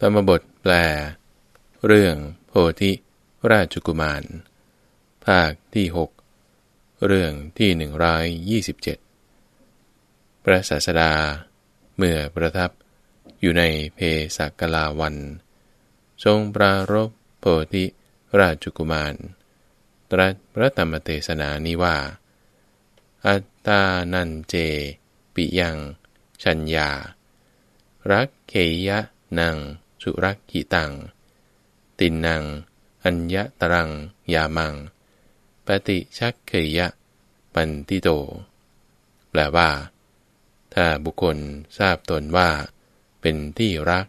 ธรรมบทแปล เรื่องโพธิราชกุมาร ภาคที่หกเรื่องที่หนึ่งร้อยยี่สิบเจ็ดพระศาสดา เมื่อประทับอยู่ในเพสักลาวัน ทรงปรารบโพธิราชกุมาร ตรัสพระธรรมเทศนานี้ว่า อัตตานันเจ ปิยัง ชัญญา รักเขยะนัง สุรักขิตัง ตินนางอัญญตรัง ยามัง ปฏิชักเขยะ ปันติโต แปลว่า ถ้าบุคคลทราบตนว่า เป็นที่รัก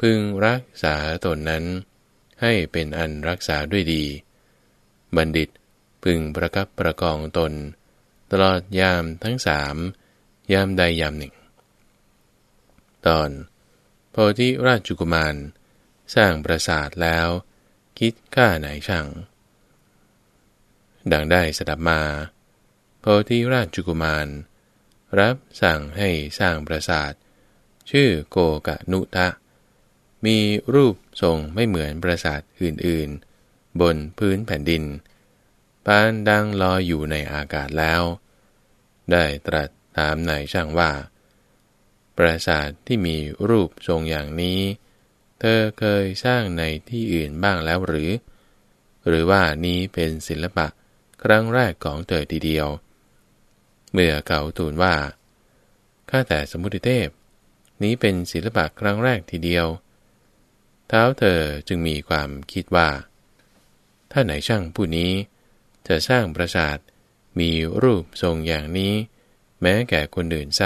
พึงรักษาตนนั้น ให้เป็นอันรักษาด้วยดี บัณฑิตพึงประคับประกองตน ตลอดยามทั้งสามยามใดยามหนึ่ง ตอน พอที่ราชกุมาร สร้างปราสาทแล้ว คิดค่าไหนช่าง ดังได้สดับมาพอที่ราชกุมาร รับสั่งให้สร้างปราสาท ชื่อโกกะนุทะ มีรูปทรงไม่เหมือนปราสาทอื่นๆ บนพื้นแผ่นดินปานดังลอยอยู่ในอากาศแล้ว ได้ตรัสถามนายช่างว่า ปราสาทที่มีรูปทรงอย่างนี้ เธอเคยสร้างในที่อื่นบ้างแล้วหรือ หรือว่านี้เป็นศิลปะครั้งแรกของเธอทีเดียว เมื่อเขาทูลว่า ข้าแต่สมุติเทพ นี้เป็นศิลปะครั้งแรกทีเดียว เท้าเธอจึงมีความคิดว่า ถ้าไหนช่างผู้นี้ จะสร้างปราสาทมีรูปทรงอย่างนี้ แม้แก่คนอื่นไซ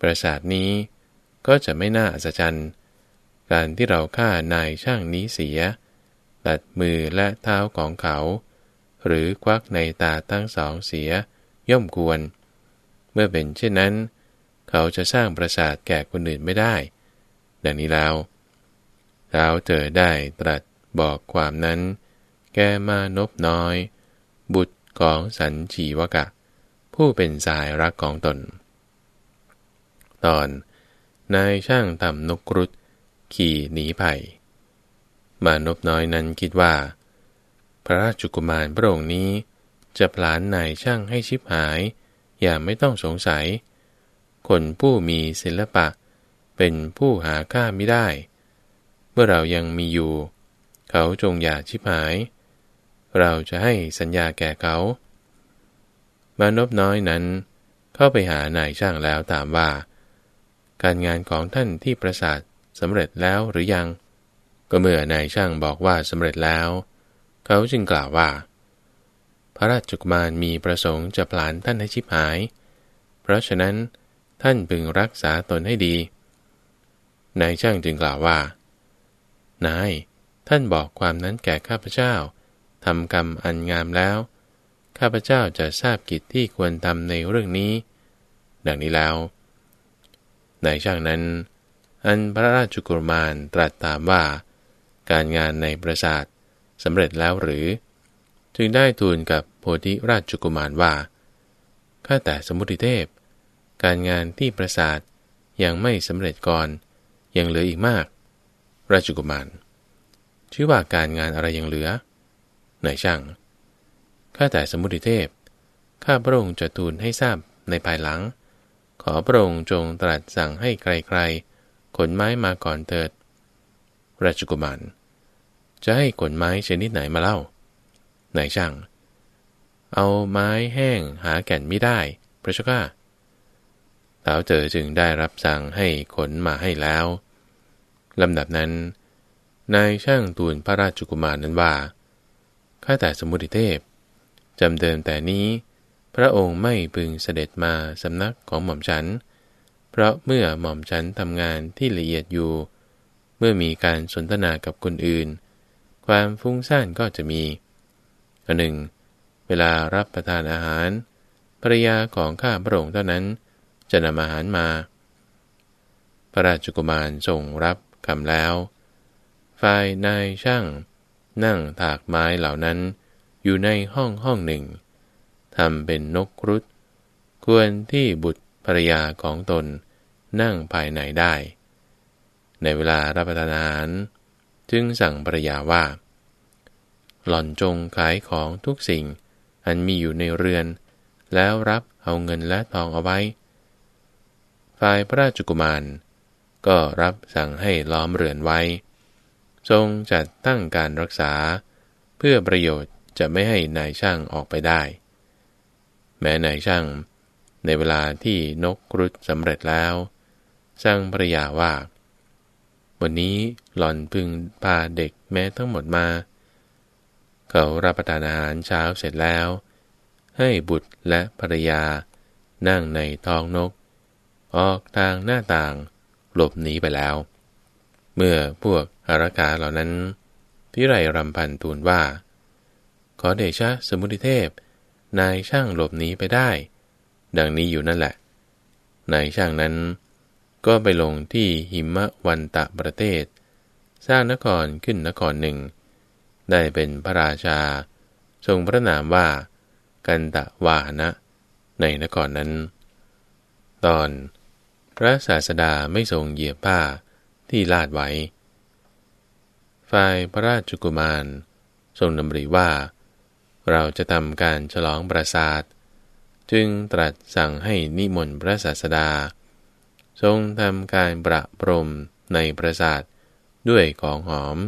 ปราสาทนี้ก็จะไม่น่าอัศจรรย์ การที่เราฆ่านายช่างนี้เสีย ตัดมือและเท้าของเขา หรือควักในตาทั้งสองเสียย่อมควร เมื่อเป็นเช่นนั้น เขาจะสร้างปราสาทแก่คนอื่นไม่ได้ ดังนี้แล้วเท้าเธอได้ตรัสบอกความนั้น แกมานบน้อย บุตรของสันชีวกะ ผู้เป็นสายรักของตน ตอน นายช่างทำนกครุฑขี่หนีไผ่มานพน้อยนั้นคิดว่า พระราชกุมารพระองค์นี้ จะพลานนายช่างให้ชิบหาย อย่าไม่ต้องสงสัย คนผู้มีศิลปะ เป็นผู้หาค่าไม่ได้ เมื่อเรายังมีอยู่ เขาจงอย่าชิบหาย เราจะให้สัญญาแก่เขา มานพน้อยนั้น เข้าไปหานายช่างแล้วถามว่า การงานของท่านที่ประสาทสำเร็จแล้วหรือยัง ก็เมื่อนายช่างบอกว่าสำเร็จแล้ว เขาจึงกล่าวว่า พระราชกุมารมีประสงค์จะพลานท่านให้ชิบหาย เพราะฉะนั้นท่านพึงรักษาตนให้ดี นายช่างจึงกล่าวว่า นาย ท่านบอกความนั้นแก่ข้าพเจ้าทำกรรมอันงามแล้ว ข้าพเจ้าจะทราบกิจที่ควรทำในเรื่องนี้ ดังนี้แล้ว นายช่างนั้น อันพระราชกุมารตรัสถามว่า การงานในปราสาทสำเร็จแล้วหรือ จึงได้ทูลกับโพธิราชกุมารว่าข้าแต่สมุติเทพ การงานที่ปราสาทยังไม่สำเร็จก่อน ยังเหลืออีกมาก ราชกุมาร ชื่อว่าการงานอะไรยังเหลือนายช่างข้าแต่สมุติเทพข้าพระองค์จะทูลให้ทราบในภายหลัง ขอพระองค์จงตรัสสั่งให้ใครๆ ขนไม้มาก่อนเถิด ราชกุมาร จะให้ขนไม้ชนิดไหนมาเล่านายช่าง เอาไม้แห้งหาแก่นไม่ได้ พระเจ้าข้าเท้าเจอจึงได้รับสั่งให้ขนมาให้แล้ว ลำดับนั้น นายช่างตูนพระราชกุมารนั้นว่า ข้าแต่สมุติเทพ จำเดิมแต่นี้ พระองค์ไม่พึงเสด็จมาสำนักของหม่อมฉัน เพราะเมื่อหม่อมฉันทำงานที่ละเอียดอยู่ เมื่อมีการสนทนากับคนอื่น ความฟุ้งซ่านก็จะมีอันหนึ่ง เวลารับประทานอาหารภรยาของข้าพระองค์เท่านั้นจะนำอาหารมา พระราชกุมารทรงรับคำแล้ว ฝ่ายนายช่าง นั่งถากไม้เหล่านั้นอยู่ในห้องห้องหนึ่ง ทำเป็นนกครุฑควรที่บุตรภรยาของตนนั่งภายในได้ ในเวลารับประทานอาหาร จึงสั่งภรรยาว่า หล่อนจงขายของทุกสิ่ง อันมีอยู่ในเรือน แล้วรับเอาเงินและทองเอาไว้ฝ่ายพระราชกุมาร ก็รับสั่งให้ล้อมเรือนไว้ ทรงจัดตั้งการรักษา เพื่อประโยชน์จะไม่ให้นายช่างออกไปได้ แม้นายช่าง ในเวลาที่นกรุดสำเร็จแล้วสั่งภรยาว่า วันนี้หล่อนพึงพาเด็กแม้ทั้งหมดมา เขารับประทานอาหารเช้าเสร็จแล้ว ให้บุตรและภรรยา นั่งในท้องนก ออกทางหน้าต่างหลบหนีไปแล้ว เมื่อพวกอารากาเหล่านั้นพิไรรำพันทูลว่า ขอเดชะสมุติเทพ นายช่างหลบหนีไปได้ ดังนี้อยู่นั่นแหละ นายช่างนั้น ก็ไปลงที่หิมะวันตะประเทศ สร้างนครขึ้นนครหนึ่ง ได้เป็นพระราชา ทรงพระนามว่า กันตะวาหนะ ในนครนั้น ตอน พระศาสดาไม่ทรงเหยียบผ้าที่ลาดไว้ ฝ่ายพระราชกุมาร ทรงดำริว่า เราจะทำการฉลองประสาท จึงตรัสสั่งให้นิมนต์พระศาสดา ทรงทำการประพรมในปราสาทด้วยของหอม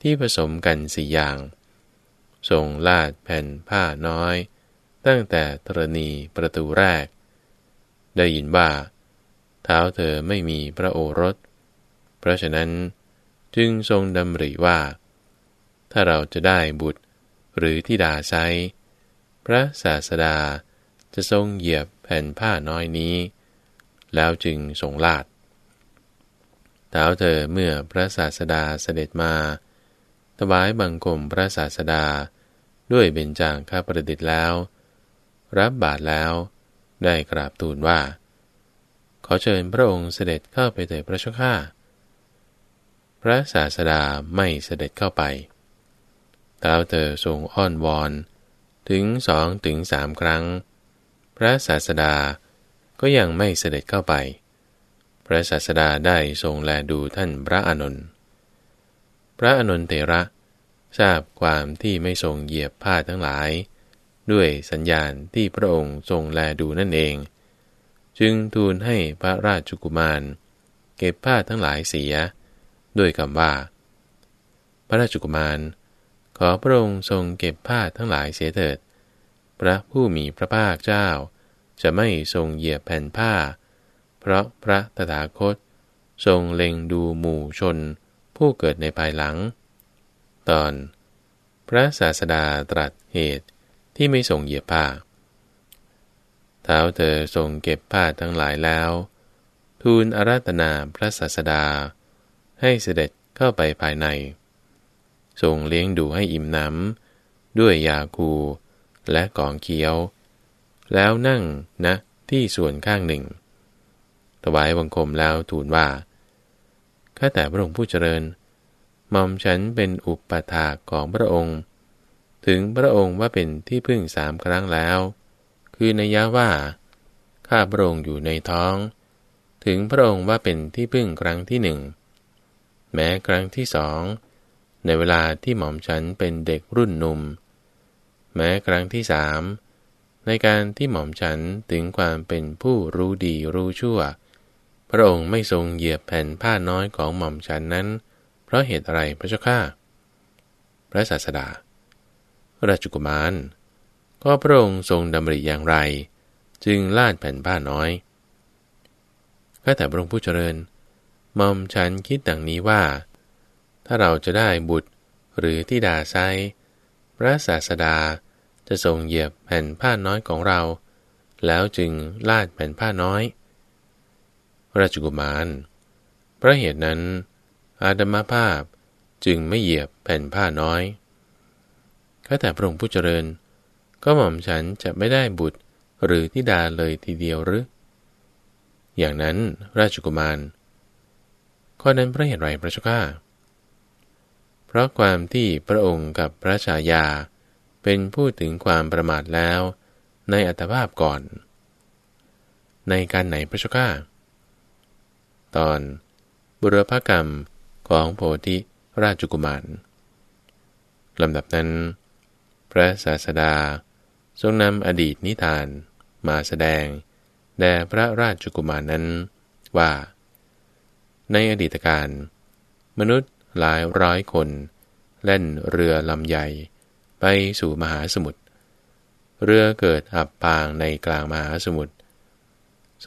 ที่ผสมกันสี่อย่าง ทรงลาดแผ่นผ้าน้อย ตั้งแต่ธรณีประตูแรก ได้ยินว่า เท้าเธอไม่มีพระโอรส เพราะฉะนั้นจึงทรงดำริว่า ถ้าเราจะได้บุตร หรือที่ดาไซพระศาสดาจะทรงเหยียบแผ่นผ้าน้อยนี้ แล้วจึงทรงลาดเท้าเธอเมื่อพระศาสดาเสด็จมา ถวายบังคมพระศาสดาด้วยเบญจางข้าประดิษฐ์แล้ว รับบาทแล้ว ได้กราบทูลว่า ขอเชิญพระองค์เสด็จเข้าไปเถิดพระชก้า พระศาสดาไม่เสด็จเข้าไป ท้าเธอทรงอ้อนวอน ถึงสองถึงสามครั้ง พระศาสดาก็ยังไม่เสด็จเข้าไป พระศาสดาได้ทรงแลดูท่านพระอานนท์พระอานนทเตระทราบความที่ไม่ทรงเหยียบผ้าทั้งหลาย ด้วยสัญญาณที่พระองค์ทรงแลดูนั่นเอง จึงทูลให้พระราชกุมาร เก็บผ้าทั้งหลายเสีย ด้วยคำว่า พระราชกุมาร ขอพระองค์ทรงเก็บผ้าทั้งหลายเสียเถิด พระผู้มีพระภาคเจ้า จะไม่ทรงเหยียบแผ่นผ้า เพราะพระตถาคต ทรงเล็งดูหมู่ชน ผู้เกิดในภายหลัง ตอน พระศาสดาตรัสเหตุที่ไม่ทรงเหยียบผ้า เท้าเธอทรงเก็บผ้าทั้งหลายแล้ว ทูลอาราธนาพระศาสดา ให้เสด็จเข้าไปภายใน ทรงเลี้ยงดูให้อิ่มน้ำด้วยยาคูและกองเคี้ยว แล้วนั่งนะที่ส่วนข้างหนึ่ง ถวายบังคมแล้วทูลว่าข้าแต่พระองค์ผู้เจริญมอมฉันเป็นอุปถากของพระองค์ ถึงพระองค์ว่าเป็นที่พึ่งสามครั้งแล้ว คือในยะว่า ข้าพระองค์อยู่ในท้อง ถึงพระองค์ว่าเป็นที่พึ่งครั้งที่หนึ่ง แม้ครั้งที่สอง ในเวลาที่หม่อมฉันเป็นเด็กรุ่นหนุ่ม แม้ครั้งที่สามในการที่หม่อมฉันถึงความเป็นผู้รู้ดีรู้ชั่ว พระองค์ไม่ทรงเหยียบแผ่นผ้าน้อยของหม่อมฉันนั้น เพราะเหตุอะไรพระเจ้าข้าพระศาสดา ราชกุมาร ก็พระองค์ทรงดำริอย่างไร จึงลาดแผ่นผ้าน้อยข้าแต่พระองค์ผู้เจริญหม่อมฉันคิดดังนี้ว่า ถ้าเราจะได้บุตรหรือที่ดาไซพระศาสดาจะทรงเหยียบแผ่นผ้าน้อยของเรา แล้วจึงลาดแผ่นผ้าน้อย ราชกุมาร เพราะเหตุนั้น อาดมาภาพจึงไม่เหยียบแผ่นผ้าน้อยข้าแต่พระองค์ผู้เจริญ ก็หม่อมฉันจะไม่ได้บุตรหรือทิดาเลยทีเดียวหรือ อย่างนั้นราชกุมาร ข้อนั้นพระเหตุไรพระเจ้าข้า ราะความที่พระองค์กับพระชายา เป็นผู้ถึงความประมาทแล้ว ในอัตภาพก่อน ในการไหนพระชก้าตอน บุรพกรรมของโพธิราชกุมารลำดับนั้น พระศาสดาทรงนำอดีตนิทานมาแสดง แด่พระราชกุมารนั้นว่า ในอดีตการ มนุษย์ หลายร้อยคนเล่นเรือลำใหญ่ ไปสู่มหาสมุทรเรือเกิดอับปางในกลางมหาสมุทร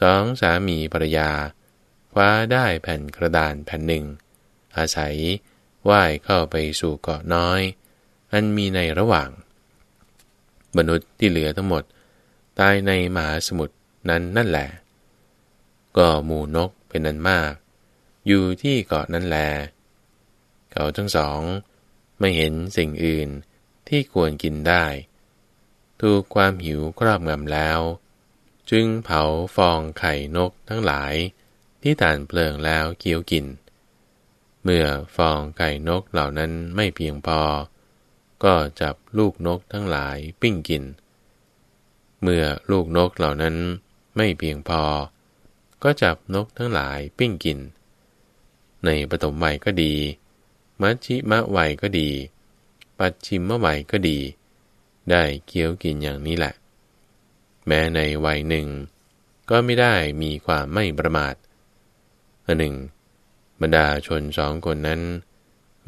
สองสามีภรรยาคว้าได้แผ่นกระดานแผ่นหนึ่ง อาศัยว่ายเข้าไปสู่เกาะน้อย อันมีในระหว่าง มนุษย์ที่เหลือทั้งหมด ตายในมหาสมุทรนั้นนั่นแหละ ก็หมู่นกเป็นนันมาก อยู่ที่เกาะนั้นแล เขาทั้งสอง ไม่เห็นสิ่งอื่นที่ควรกินได้ ถูกความหิวครอบงำแล้ว จึงเผาฟองไข่นกทั้งหลายที่ถ่านเพลิงแล้วเคี้ยวกิน เมื่อฟองไข่นกเหล่านั้นไม่เพียงพอ ก็จับลูกนกทั้งหลายปิ้งกิน เมื่อลูกนกเหล่านั้นไม่เพียงพอ ก็จับนกทั้งหลายปิ้งกิน ในปฐมวัยก็ดี มัชฌิมวัยก็ดี ปัจฉิมวัยก็ดี ได้เคี้ยวกินอย่างนี้แหละ แม้ในวัยหนึ่ง ก็ไม่ได้มีความไม่ประมาทอันหนึ่ง บรรดาชนสองคนนั้น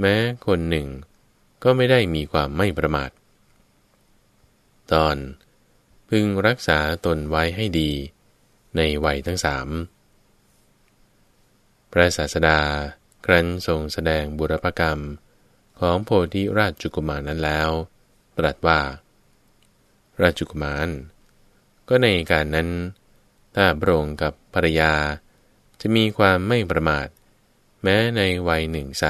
แม้คนหนึ่ง ก็ไม่ได้มีความไม่ประมาท ตอน พึงรักษาตนไว้ให้ดี ในวัยทั้งสามพระศาสดา ครั้นทรงแสดงบุรพกรรมของโพธิราชจุกุมารนั้นแล้ว ตรัสว่า ราชกุมาร ก็ในการนั้น ถ้าพระองค์กับภรรยา จะมีความไม่ประมาท แม้ในวัยหนึ่งไซ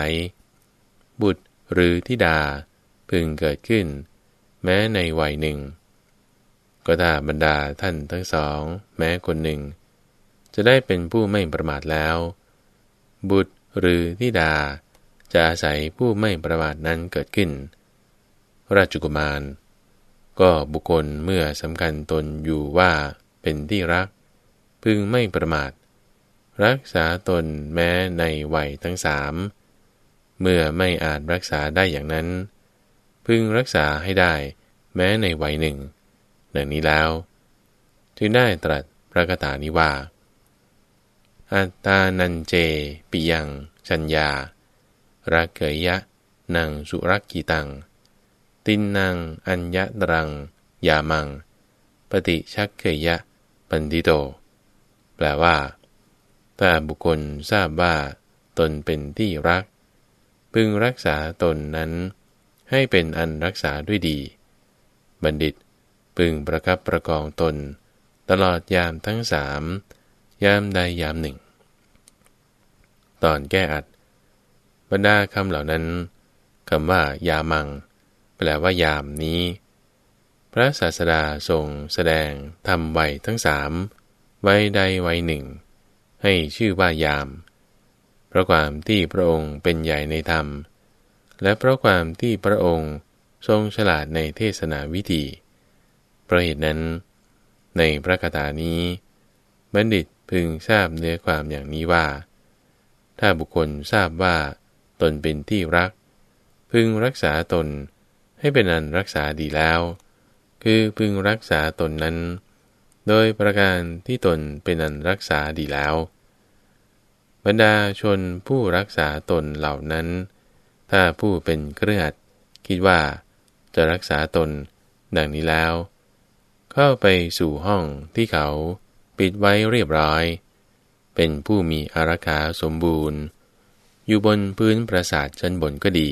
บุตรหรือทิดาพึงเกิดขึ้น แม้ในวัยหนึ่ง ก็ถ้าบรรดาท่านทั้งสอง แม้คนหนึ่ง จะได้เป็นผู้ไม่ประมาทแล้ว บุตร หรือทิดาจะอาศัยผู้ไม่ประมาทนั้นเกิดขึ้น ราชกุมาร ก็บุคคลเมื่อสำคัญตนอยู่ว่าเป็นที่รัก พึงไม่ประมาท รักษาตนแม้ในวัยทั้งสามเมื่อไม่อาจรักษาได้อย่างนั้น พึงรักษาให้ได้แม้ในวัยหนึ่งดังนี้แล้ว จึงได้ตรัสพระคาถานี้ว่า อัตตานันเจ ปิยังชัญญารักเกยยะ นังสุรักกีตัง ตินนางอัญญะตรัง ยามัง ปฏิชักเกยยะ ปันติโต แปลว่า ถ้าบุคคลทราบว่า ตนเป็นที่รัก พึงรักษาตนนั้น ให้เป็นอันรักษาด้วยดี บัณฑิต พึงประคับประกองตน ตลอดยามทั้งสาม ยามใดยามหนึ่ง ตอนแก้อัด บรรดาคำเหล่านั้นคำว่ายามัง แปลว่ายามนี้ พระศาสดาทรงแสดงทำไว้ทั้งสามไว้ใดไว้หนึ่ง ให้ชื่อว่ายาม เพราะความที่พระองค์เป็นใหญ่ในธรรม และเพราะความที่พระองค์ทรงฉลาดในเทศนาวิธีเพราะเหตุนั้น ในพระคาถานี้ บัณฑิต พึงทราบเนื้อความอย่างนี้ว่า ถ้าบุคคลทราบว่า ตนเป็นที่รัก พึงรักษาตนให้เป็นอันรักษาดีแล้ว คือพึงรักษาตนนั้น โดยประการที่ตนเป็นอันรักษาดีแล้ว บรรดาชนผู้รักษาตนเหล่านั้น ถ้าผู้เป็นเครือดคิดว่าจะรักษาตนดังนี้แล้ว เข้าไปสู่ห้องที่เขา ปิดไว้เรียบร้อย เป็นผู้มีอารักขาสมบูรณ์ อยู่บนพื้นปราสาทชั้นบนก็ดี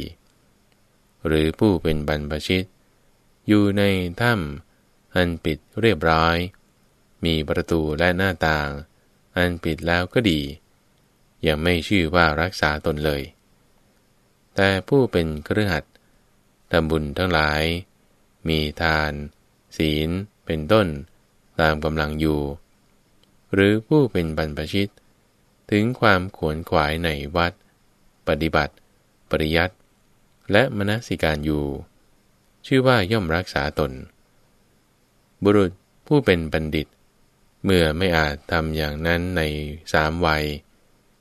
หรือผู้เป็นบรรพชิต อยู่ในถ้ำอันปิดเรียบร้อย มีประตูและหน้าต่าง อันปิดแล้วก็ดี ยังไม่ชื่อว่ารักษาตนเลย แต่ผู้เป็นเครือขัดทำบุญทั้งหลาย มีทาน ศีลเป็นต้น ตามกำลังอยู่ หรือผู้เป็นบรรพชิต ถึงความขวนขวายในวัด ปฏิบัติ ปริยัติ และมนสิการอยู่ ชื่อว่าย่อมรักษาตน บุรุษผู้เป็นบัณฑิต เมื่อไม่อาจทำอย่างนั้นในสามวัย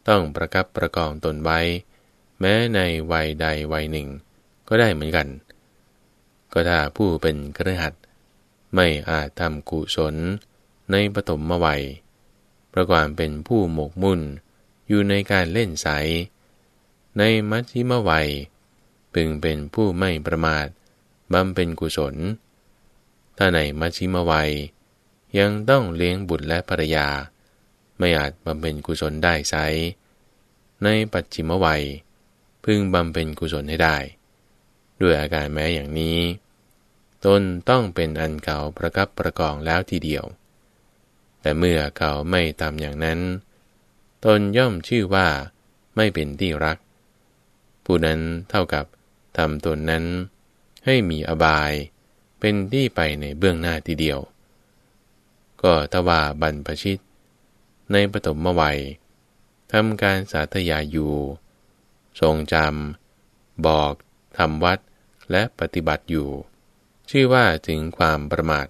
ต้องประกับประกองตนไว้ แม้ในวัยใดวัยหนึ่ง ก็ได้เหมือนกัน ก็ถ้าผู้เป็นกระหัตไม่อาจทำกุศลในปฐมวัย ประกอบเป็นผู้หมกมุ่น อยู่ในการเล่นใสในมัชชิมวัย พึงเป็นผู้ไม่ประมาทบำเป็นกุศล ถ้าในมัชชิมวัย ยังต้องเลี้ยงบุตรและภรรยา ไม่อาจบำเพ็ญกุศลได้ไซในปัจฉิมวัย พึงบำเพ็ญกุศลให้ได้ ด้วยอาการแม้อย่างนี้ ตนต้องเป็นอันเก่าประกับประกองแล้วทีเดียว แต่เมื่อเขาไม่ทำอย่างนั้น ตนย่อมชื่อว่าไม่เป็นที่รัก ผู้นั้นเท่ากับทำตนนั้น ให้มีอบายเป็นที่ไปในเบื้องหน้าทีเดียว ก็ทว่าบรรพชิต ในปฐมวัยทำการสาธยายอยู่ ทรงจำบอกทำวัดและปฏิบัติอยู่ ชื่อว่าถึงความประมาท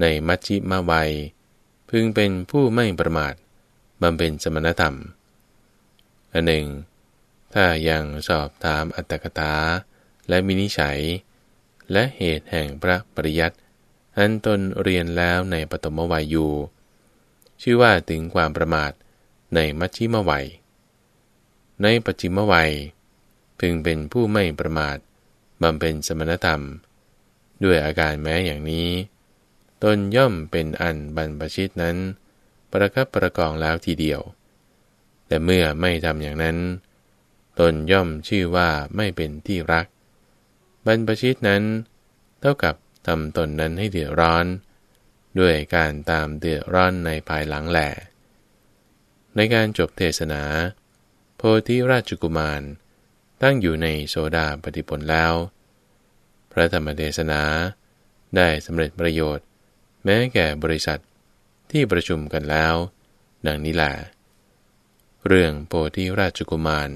ในมัชชิมาวัย พึงเป็นผู้ไม่ประมาทบำเพ็ญสมณธรรม อันหนึ่ง ถ้ายังสอบถามอัตถกถาและมินิฉัย และเหตุแห่งพระปริยัติอันตนเรียนแล้วในปฐมวัยอยู่ ชื่อว่าถึงความประมาทในมัชชิมวัย ในปัจจิมวัย พึงเป็นผู้ไม่ประมาทบำเพ็ญสมณธรรม ด้วยอาการแม้อย่างนี้ ตนย่อมเป็นอันบรรพชิตนั้น ประคับประกองแล้วทีเดียว แต่เมื่อไม่ทำอย่างนั้น ตนย่อมชื่อว่าไม่เป็นที่รัก บรรพชิตนั้น เท่ากับทำตนนั้นให้เดือดร้อน ด้วยการตามเดือดร้อนในภายหลังแหละในการจบเทศนา โพธิราชกุมาร ตั้งอยู่ในโซดาปฏิผลแล้ว พระธรรมเทศนาได้สำเร็จประโยชน์ แม้แก่บริษัทที่ประชุมกันแล้ว ดังนี้แหละเรื่องโพธิราชกุมาร